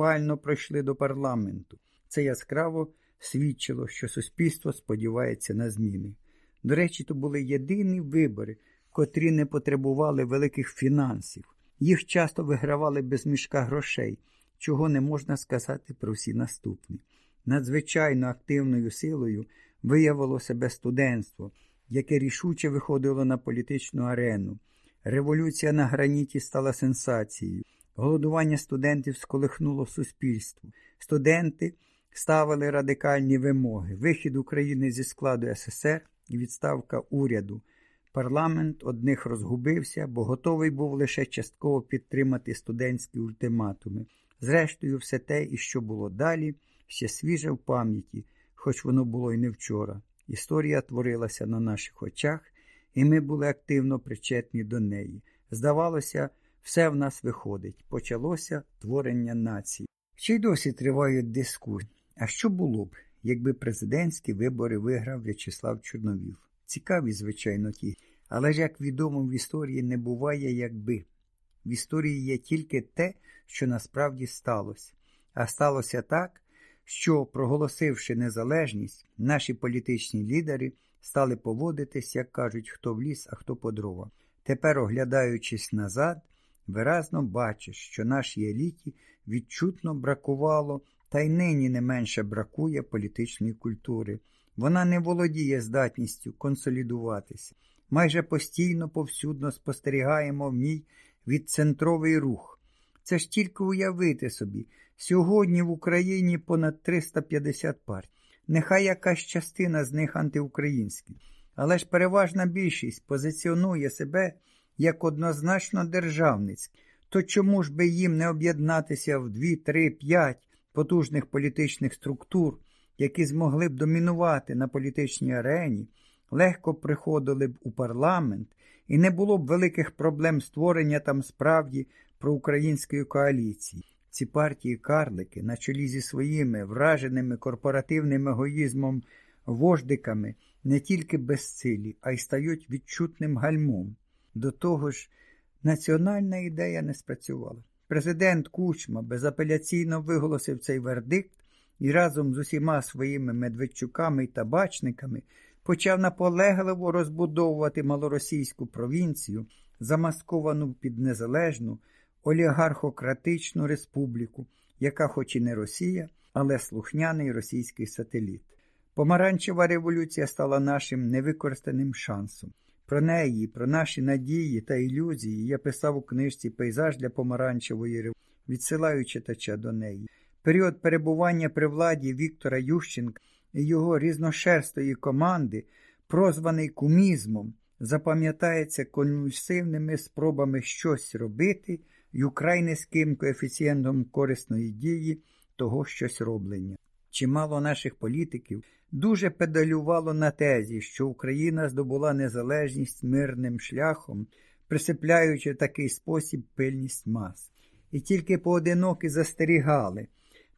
спально пройшли до парламенту. Це яскраво свідчило, що суспільство сподівається на зміни. До речі, то були єдині вибори, котрі не потребували великих фінансів. Їх часто вигравали без мішка грошей, чого не можна сказати про всі наступні. Надзвичайно активною силою виявило себе студентство, яке рішуче виходило на політичну арену. Революція на граніті стала сенсацією. Голодування студентів сколихнуло суспільство. Студенти ставили радикальні вимоги: вихід України зі складу СССР і відставка уряду. Парламент одних розгубився, бо готовий був лише частково підтримати студентські ультиматуми. Зрештою, все те, і що було далі, ще свіже в пам'яті, хоч воно було й не вчора. Історія творилася на наших очах, і ми були активно причетні до неї. Здавалося, все в нас виходить. Почалося творення нації. Ще й досі тривають дискусії. А що було б, якби президентські вибори виграв В'ячеслав Чорновіл? Цікаві, звичайно, ті. Але ж, як відомо, в історії не буває якби. В історії є тільки те, що насправді сталося. А сталося так, що, проголосивши незалежність, наші політичні лідери стали поводитись, як кажуть, хто в ліс, а хто по дрова. Тепер, оглядаючись назад, виразно бачиш, що нашій еліті відчутно бракувало, та й нині не менше бракує політичної культури. Вона не володіє здатністю консолідуватися. Майже постійно повсюдно спостерігаємо в ній відцентровий рух. Це ж тільки уявити собі, сьогодні в Україні понад 350 партій. Нехай якась частина з них антиукраїнські, але ж переважна більшість позиціонує себе як однозначно державницькі. То чому ж би їм не об'єднатися в 2, 3, 5 потужних політичних структур, які змогли б домінувати на політичній арені, легко приходили б у парламент і не було б великих проблем створення там справді проукраїнської коаліції. Ці партії карлики на чолі зі своїми враженими корпоративним егоїзмом вождиками не тільки безсилі, а й стають відчутним гальмом. До того ж, національна ідея не спрацювала. Президент Кучма безапеляційно виголосив цей вердикт і разом з усіма своїми Медведчуками і табачниками почав наполегливо розбудовувати малоросійську провінцію, замасковану під незалежну олігархократичну республіку, яка, хоч і не Росія, але слухняний російський сателіт. Помаранчева революція стала нашим невикористаним шансом. Про неї, про наші надії та ілюзії я писав у книжці Пейзаж для помаранчевої революції, відсилаю читача до неї. Період перебування при владі Віктора Ющенка і його різношерстої команди, прозваний кумізмом, запам'ятається конвульсивними спробами щось робити і украй низьким коефіцієнтом корисної дії того щось роблення. Чимало наших політиків дуже педалювало на тезі, що Україна здобула незалежність мирним шляхом, присипляючи в такий спосіб пильність мас. І тільки поодинокі застерігали.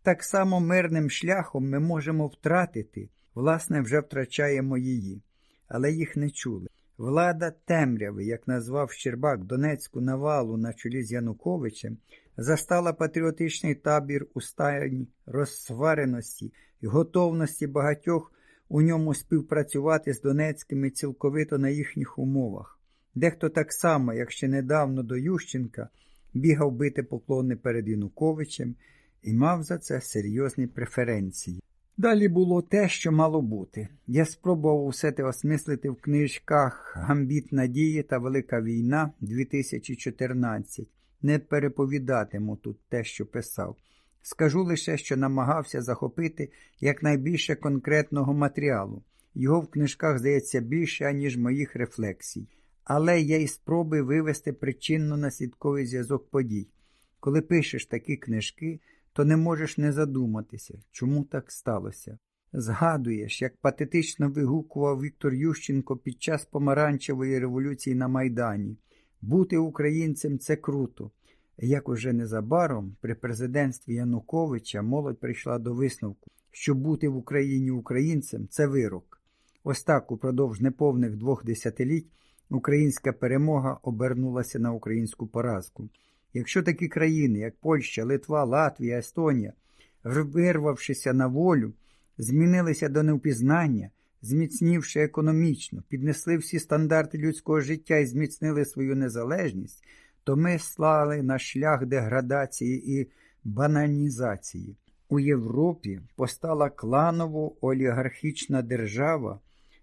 Так само мирним шляхом ми можемо втратити, власне, вже втрачаємо її, але їх не чули. Влада темряви, як назвав Щербак Донецьку навалу на чолі з Януковичем, застала патріотичний табір у стані розсвареності і готовності багатьох у ньому співпрацювати з Донецькими цілковито на їхніх умовах. Дехто так само, як ще недавно до Ющенка, бігав бити поклони перед Януковичем і мав за це серйозні преференції. Далі було те, що мало бути. Я спробував усе те осмислити в книжках Гамбіт Надії та Велика війна 2014. Не переповідатиму тут те, що писав. Скажу лише, що намагався захопити якнайбільше конкретного матеріалу. Його в книжках здається більше, аніж моїх рефлексій. Але є й спроби вивести причинно-наслідковий зв'язок подій. Коли пишеш такі книжки, то не можеш не задуматися, чому так сталося. Згадуєш, як патетично вигукував Віктор Ющенко під час помаранчевої революції на Майдані. Бути українцем це круто. Як уже незабаром при президентстві Януковича молодь прийшла до висновку, що бути в Україні українцем це вирок. Ось так упродовж неповних двох десятиліть українська перемога обернулася на українську поразку. Якщо такі країни, як Польща, Литва, Латвія, Естонія, вирвавшися на волю, змінилися до невпізнання, зміцнівши економічно, піднесли всі стандарти людського життя і зміцнили свою незалежність, то ми слали на шлях деградації і бананізації. У Європі постала кланово олігархічна держава,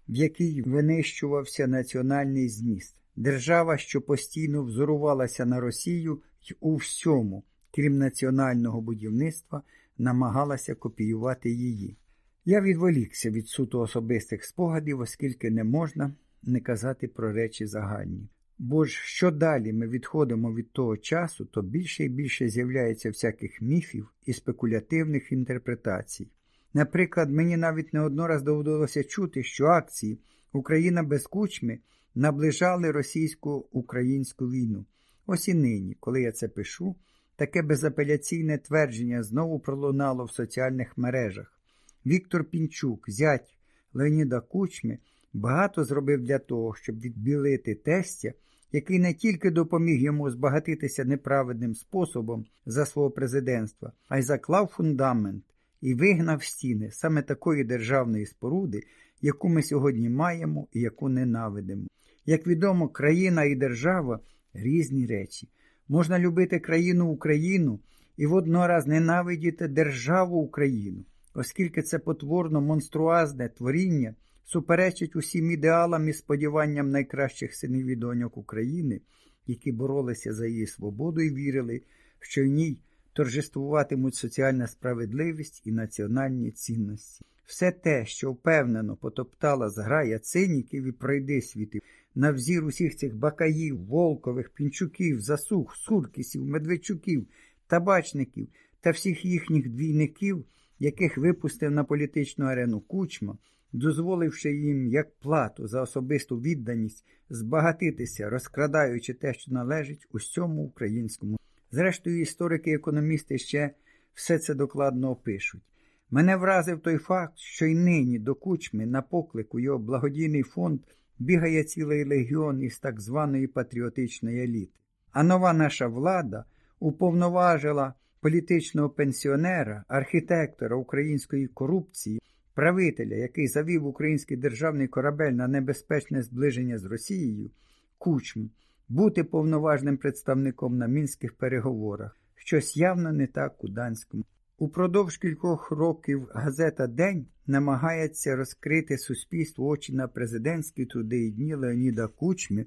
в якій винищувався національний зміст. Держава, що постійно взорувалася на Росію й у всьому, крім національного будівництва, намагалася копіювати її. Я відволікся від суто особистих спогадів, оскільки не можна не казати про речі загальні. Бо ж що далі ми відходимо від того часу, то більше і більше з'являється всяких міфів і спекулятивних інтерпретацій. Наприклад, мені навіть не однораз доводилося чути, що акції Україна без кучми наближали російсько-українську війну. Ось і нині, коли я це пишу, таке безапеляційне твердження знову пролунало в соціальних мережах. Віктор Пінчук, зять Леоніда Кучми, багато зробив для того, щоб відбілити тестя, який не тільки допоміг йому збагатитися неправедним способом за свого президентства, а й заклав фундамент і вигнав стіни саме такої державної споруди, яку ми сьогодні маємо і яку ненавидимо. Як відомо, країна і держава різні речі. Можна любити країну Україну і воднораз ненавидіти державу Україну, оскільки це потворно монструазне творіння суперечить усім ідеалам і сподіванням найкращих синів і доньок України, які боролися за її свободу і вірили, що в ній торжествуватимуть соціальна справедливість і національні цінності. Все те, що впевнено потоптала зграя циніків і пройди світи, на взір усіх цих бакаїв, волкових, пінчуків, засух, суркісів, медведчуків, табачників та всіх їхніх двійників, яких випустив на політичну арену кучма, дозволивши їм як плату за особисту відданість збагатитися, розкрадаючи те, що належить усьому українському. Зрештою, історики і економісти ще все це докладно опишуть. Мене вразив той факт, що й нині до кучми на поклику його благодійний фонд бігає цілий легіон із так званої патріотичної еліти. А нова наша влада уповноважила політичного пенсіонера, архітектора української корупції, правителя, який завів український державний корабель на небезпечне зближення з Росією, кучму, бути повноважним представником на мінських переговорах, щось явно не так у Данському. Упродовж кількох років газета День намагається розкрити суспільству очі на президентські труди і дні Леоніда Кучми,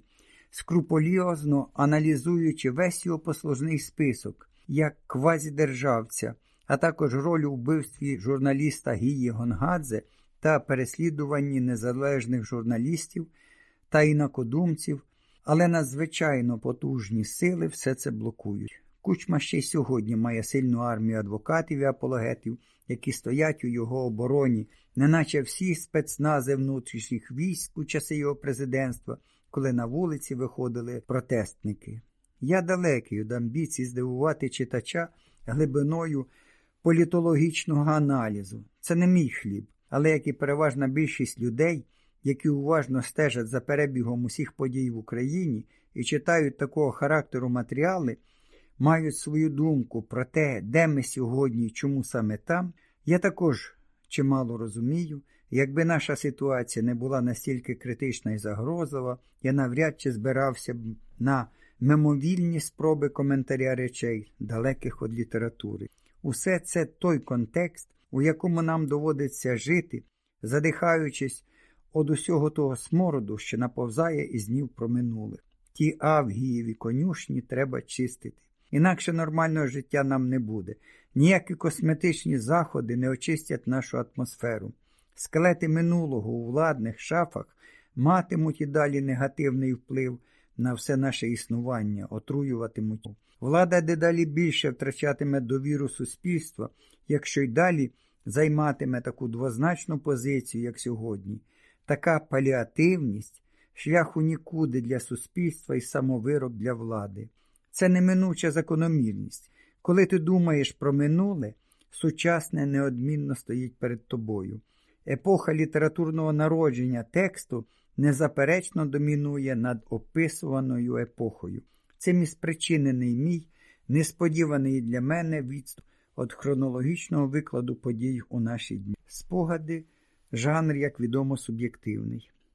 скрупульозно аналізуючи весь його послужний список як квазідержавця, а також роль у вбивстві журналіста Гії Гонгадзе та переслідуванні незалежних журналістів та інакодумців, але надзвичайно потужні сили все це блокують. Кучма ще й сьогодні має сильну армію адвокатів і апологетів, які стоять у його обороні, неначе всі спецнази внутрішніх військ у часи його президентства, коли на вулиці виходили протестники. Я далекий від амбіцій здивувати читача глибиною політологічного аналізу. Це не мій хліб, але як і переважна більшість людей, які уважно стежать за перебігом усіх подій в Україні і читають такого характеру матеріали мають свою думку про те, де ми сьогодні і чому саме там, я також чимало розумію, якби наша ситуація не була настільки критична і загрозлива, я навряд чи збирався б на мимовільні спроби коментаря речей, далеких від літератури. Усе це той контекст, у якому нам доводиться жити, задихаючись од усього того смороду, що наповзає із днів проминулих. Ті авгієві конюшні треба чистити. Інакше нормального життя нам не буде. Ніякі косметичні заходи не очистять нашу атмосферу. Скелети минулого у владних шафах матимуть і далі негативний вплив на все наше існування, отруюватимуть. Влада дедалі більше втрачатиме довіру суспільства, якщо й далі займатиме таку двозначну позицію, як сьогодні. Така паліативність шляху нікуди для суспільства і самовирок для влади. Це неминуча закономірність. Коли ти думаєш про минуле, сучасне неодмінно стоїть перед тобою. Епоха літературного народження тексту незаперечно домінує над описуваною епохою. Цим і спричинений мій несподіваний для мене відступ від хронологічного викладу подій у наші дні. Спогади, жанр, як відомо, суб'єктивний.